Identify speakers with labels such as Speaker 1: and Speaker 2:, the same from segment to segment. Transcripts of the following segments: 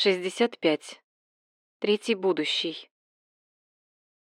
Speaker 1: 65. Третий будущий.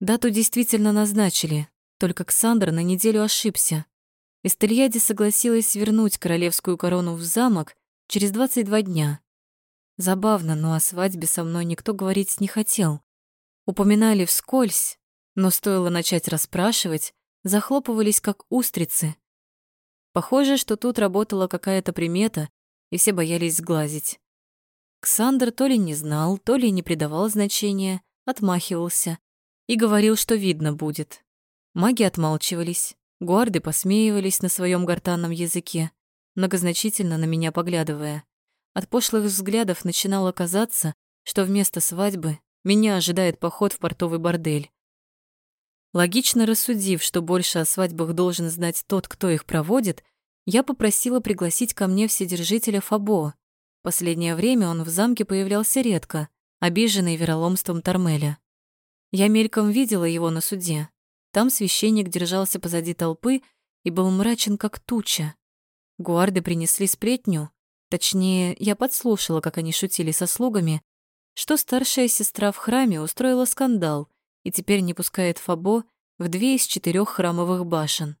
Speaker 2: Дату действительно назначили, только Ксандр на неделю ошибся. Эстельяди согласилась вернуть королевскую корону в замок через 22 дня. Забавно, но о свадьбе со мной никто говорить не хотел. Упоминали вскользь, но стоило начать расспрашивать, захлопывались как устрицы. Похоже, что тут работала какая-то примета, и все боялись сглазить. Ксандр то ли не знал, то ли не придавал значения, отмахивался и говорил, что видно будет. Маги отмалчивались, гуарды посмеивались на своем гортанном языке, многозначительно на меня поглядывая. От пошлых взглядов начинало казаться, что вместо свадьбы меня ожидает поход в портовый бордель. Логично рассудив, что больше о свадьбах должен знать тот, кто их проводит, я попросила пригласить ко мне вседержителя Фабо. Последнее время он в замке появлялся редко, обиженный вероломством Тормеля. Я мельком видела его на суде. Там священник держался позади толпы и был мрачен, как туча. Гуарды принесли сплетню, точнее, я подслушала, как они шутили со слугами, что старшая сестра в храме устроила скандал — и теперь не пускает Фабо в две из четырех храмовых башен.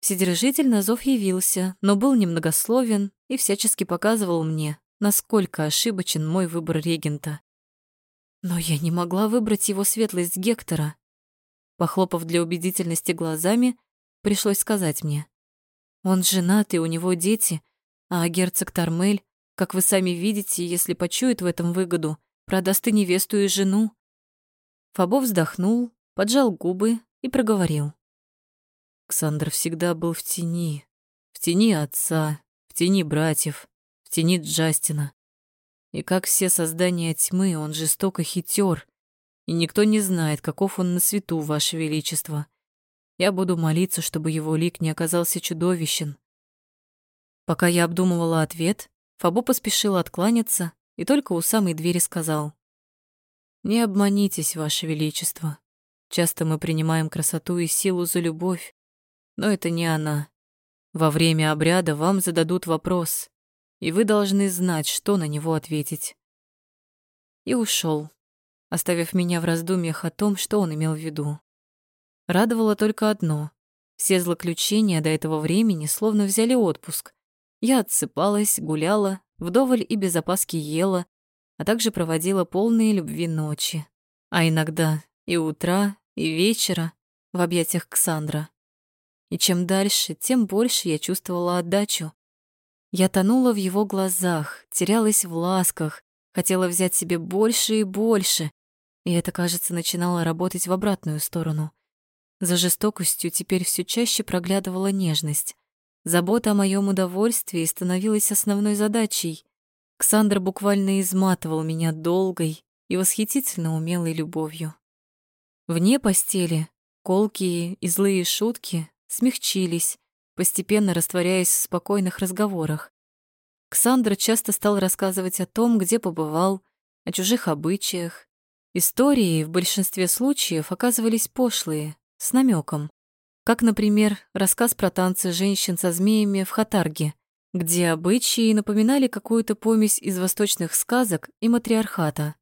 Speaker 2: Вседержитель на зов явился, но был немногословен и всячески показывал мне, насколько ошибочен мой выбор регента. Но я не могла выбрать его светлость Гектора. Похлопав для убедительности глазами, пришлось сказать мне. Он женат, и у него дети, а герцог Тармель, как вы сами видите, если почует в этом выгоду, продаст и невесту, и жену. Фабо вздохнул, поджал губы и проговорил. Ксандр всегда был в тени. В тени отца, в тени братьев, в тени Джастина. И как все создания тьмы, он жестоко хитер, и никто не знает, каков он на свету, Ваше Величество. Я буду молиться, чтобы его лик не оказался чудовищен. Пока я обдумывала ответ, Фабо поспешил откланяться и только у самой двери сказал. Не обманитесь, Ваше Величество. Часто мы принимаем красоту и силу за любовь, но это не она. Во время обряда вам зададут вопрос, и вы должны знать, что на него ответить. И ушел, оставив меня в раздумьях о том, что он имел в виду. Радовало только одно. Все злоключения до этого времени словно взяли отпуск. Я отсыпалась, гуляла, вдоволь и без опаски ела, а также проводила полные любви ночи, а иногда и утра, и вечера в объятиях Ксандра. И чем дальше, тем больше я чувствовала отдачу. Я тонула в его глазах, терялась в ласках, хотела взять себе больше и больше, и это, кажется, начинало работать в обратную сторону. За жестокостью теперь все чаще проглядывала нежность. Забота о моем удовольствии становилась основной задачей. Ксандр буквально изматывал меня долгой и восхитительно умелой любовью. Вне постели колкие и злые шутки смягчились, постепенно растворяясь в спокойных разговорах. Ксандр часто стал рассказывать о том, где побывал, о чужих обычаях. Истории в большинстве случаев оказывались пошлые, с намеком, как, например, рассказ про танцы женщин со змеями в Хатарге, где обычаи напоминали какую-то помесь из восточных сказок и матриархата.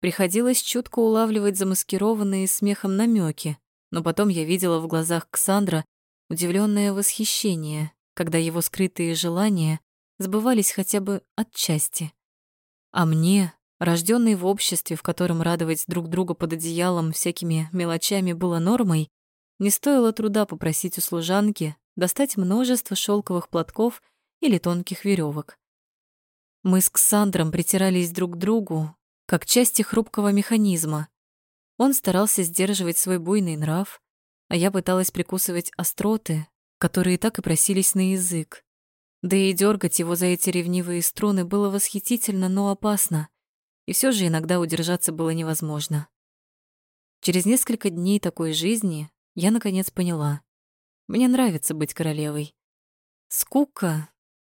Speaker 2: Приходилось чутко улавливать замаскированные смехом намеки, но потом я видела в глазах Ксандра удивленное восхищение, когда его скрытые желания сбывались хотя бы отчасти. А мне, рожденной в обществе, в котором радовать друг друга под одеялом всякими мелочами было нормой, не стоило труда попросить у служанки достать множество шелковых платков или тонких веревок. Мы с Ксандром притирались друг к другу, как части хрупкого механизма. Он старался сдерживать свой буйный нрав, а я пыталась прикусывать остроты, которые так и просились на язык. Да и дергать его за эти ревнивые струны было восхитительно, но опасно, и все же иногда удержаться было невозможно. Через несколько дней такой жизни я наконец поняла. Мне нравится быть королевой. Скука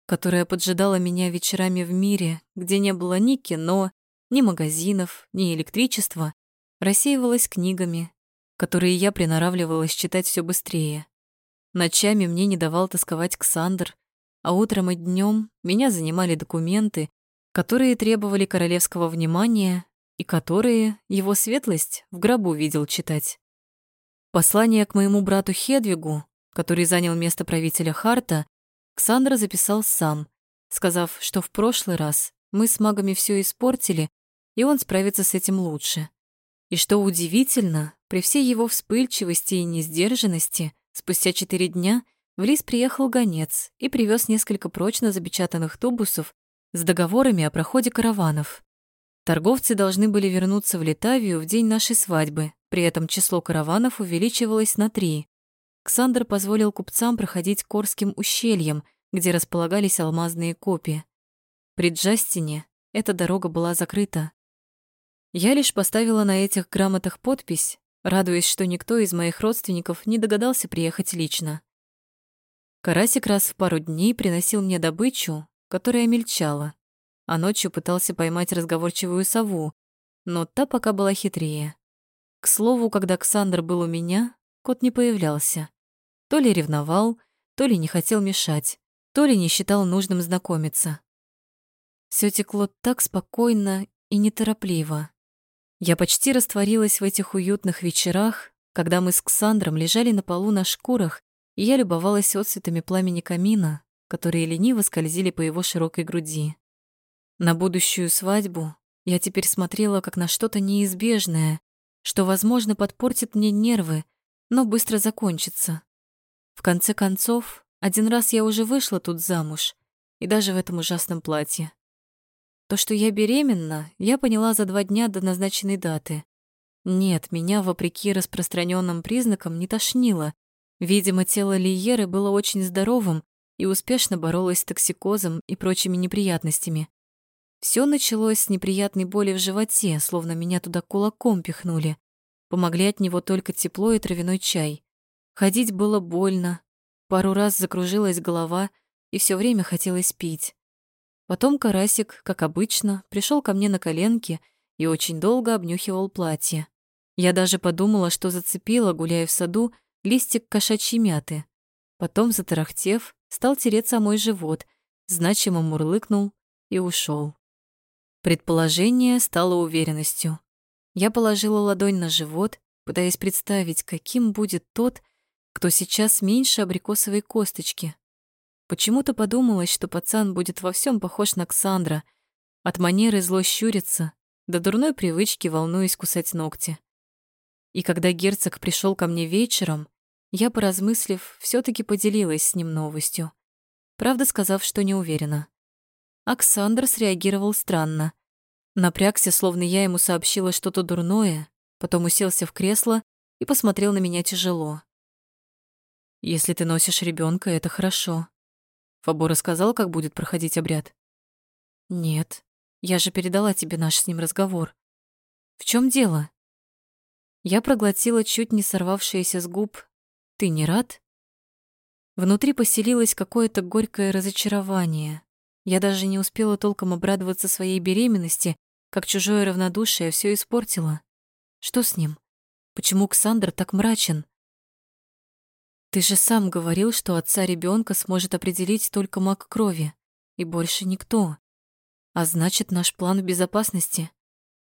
Speaker 2: которая поджидала меня вечерами в мире, где не было ни кино, ни магазинов, ни электричества, рассеивалась книгами, которые я приноравливалась читать все быстрее. Ночами мне не давал тосковать Ксандр, а утром и днем меня занимали документы, которые требовали королевского внимания и которые его светлость в гробу видел читать. Послание к моему брату Хедвигу, который занял место правителя Харта, Ксандра записал сам, сказав, что в прошлый раз мы с магами все испортили, и он справится с этим лучше. И что удивительно, при всей его вспыльчивости и несдержанности, спустя четыре дня в Лис приехал гонец и привез несколько прочно запечатанных тубусов с договорами о проходе караванов. Торговцы должны были вернуться в Литавию в день нашей свадьбы, при этом число караванов увеличивалось на три. Ксандр позволил купцам проходить Корским ущельем, где располагались алмазные копии. При Джастине эта дорога была закрыта. Я лишь поставила на этих грамотах подпись, радуясь, что никто из моих родственников не догадался приехать лично. Карасик раз в пару дней приносил мне добычу, которая мельчала, а ночью пытался поймать разговорчивую сову, но та пока была хитрее. К слову, когда Ксандр был у меня, кот не появлялся. То ли ревновал, то ли не хотел мешать, то ли не считал нужным знакомиться. Все текло так спокойно и неторопливо. Я почти растворилась в этих уютных вечерах, когда мы с Ксандром лежали на полу на шкурах, и я любовалась отцветами пламени камина, которые лениво скользили по его широкой груди. На будущую свадьбу я теперь смотрела как на что-то неизбежное, что, возможно, подпортит мне нервы, но быстро закончится. В конце концов, один раз я уже вышла тут замуж, и даже в этом ужасном платье. То, что я беременна, я поняла за два дня до назначенной даты. Нет, меня, вопреки распространенным признакам, не тошнило. Видимо, тело Лиеры было очень здоровым и успешно боролось с токсикозом и прочими неприятностями. Все началось с неприятной боли в животе, словно меня туда кулаком пихнули. Помогли от него только тепло и травяной чай. Ходить было больно, пару раз закружилась голова, и все время хотелось пить. Потом Карасик, как обычно, пришел ко мне на коленки и очень долго обнюхивал платье. Я даже подумала, что зацепила, гуляя в саду, листик кошачьей мяты. Потом, затарахтев, стал тереться мой живот, значимо мурлыкнул и ушел. Предположение стало уверенностью. Я положила ладонь на живот, пытаясь представить, каким будет тот, кто сейчас меньше абрикосовой косточки, Почему-то подумалось, что пацан будет во всем похож на Ксандра. От манеры зло щурится, до дурной привычки волнуясь кусать ногти. И когда герцог пришел ко мне вечером, я, поразмыслив, все таки поделилась с ним новостью. Правда, сказав, что не уверена. Оксандр среагировал странно. Напрягся, словно я ему сообщила что-то дурное, потом уселся в кресло и посмотрел на меня тяжело. «Если ты носишь ребенка, это хорошо. Фабо рассказал, как будет проходить обряд? Нет, я же передала тебе наш с ним разговор. В чем дело? Я проглотила чуть не сорвавшееся с губ. Ты не рад? Внутри поселилось какое-то горькое разочарование. Я даже не успела толком обрадоваться своей беременности, как чужое равнодушие все испортило. Что с ним? Почему Ксандр так мрачен? Ты же сам говорил, что отца ребенка сможет определить только маг крови, и больше никто. А значит, наш план в безопасности.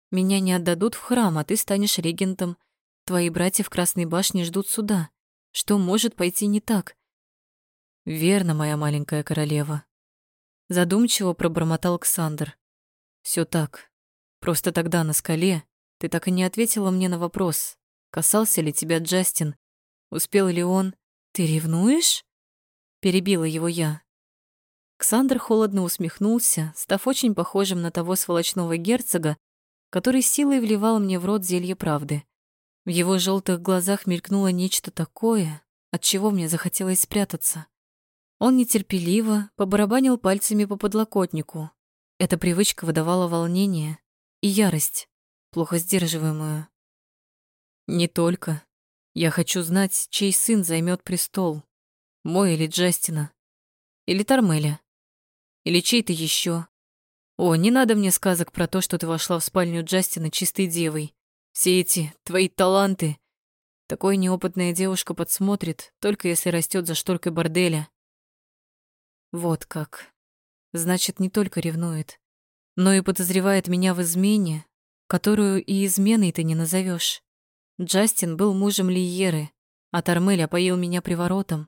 Speaker 2: Меня не отдадут в храм, а ты станешь регентом. Твои братья в Красной башне ждут суда. Что может пойти не так? Верно, моя маленькая королева. Задумчиво пробормотал Александр. Все так. Просто тогда на скале ты так и не ответила мне на вопрос, касался ли тебя Джастин, успел ли он «Ты ревнуешь?» — перебила его я. Ксандр холодно усмехнулся, став очень похожим на того сволочного герцога, который силой вливал мне в рот зелье правды. В его желтых глазах мелькнуло нечто такое, от чего мне захотелось спрятаться. Он нетерпеливо побарабанил пальцами по подлокотнику. Эта привычка выдавала волнение и ярость, плохо сдерживаемую. «Не только», я хочу знать, чей сын займет престол. Мой или Джастина. Или Тормеля. Или чей-то еще. О, не надо мне сказок про то, что ты вошла в спальню Джастина чистой девой. Все эти твои таланты. Такой неопытная девушка подсмотрит, только если растет за шторкой борделя. Вот как. Значит, не только ревнует. но и подозревает меня в измене, которую и изменой ты не назовешь. Джастин был мужем Лиеры, а Тормель опоил меня приворотом.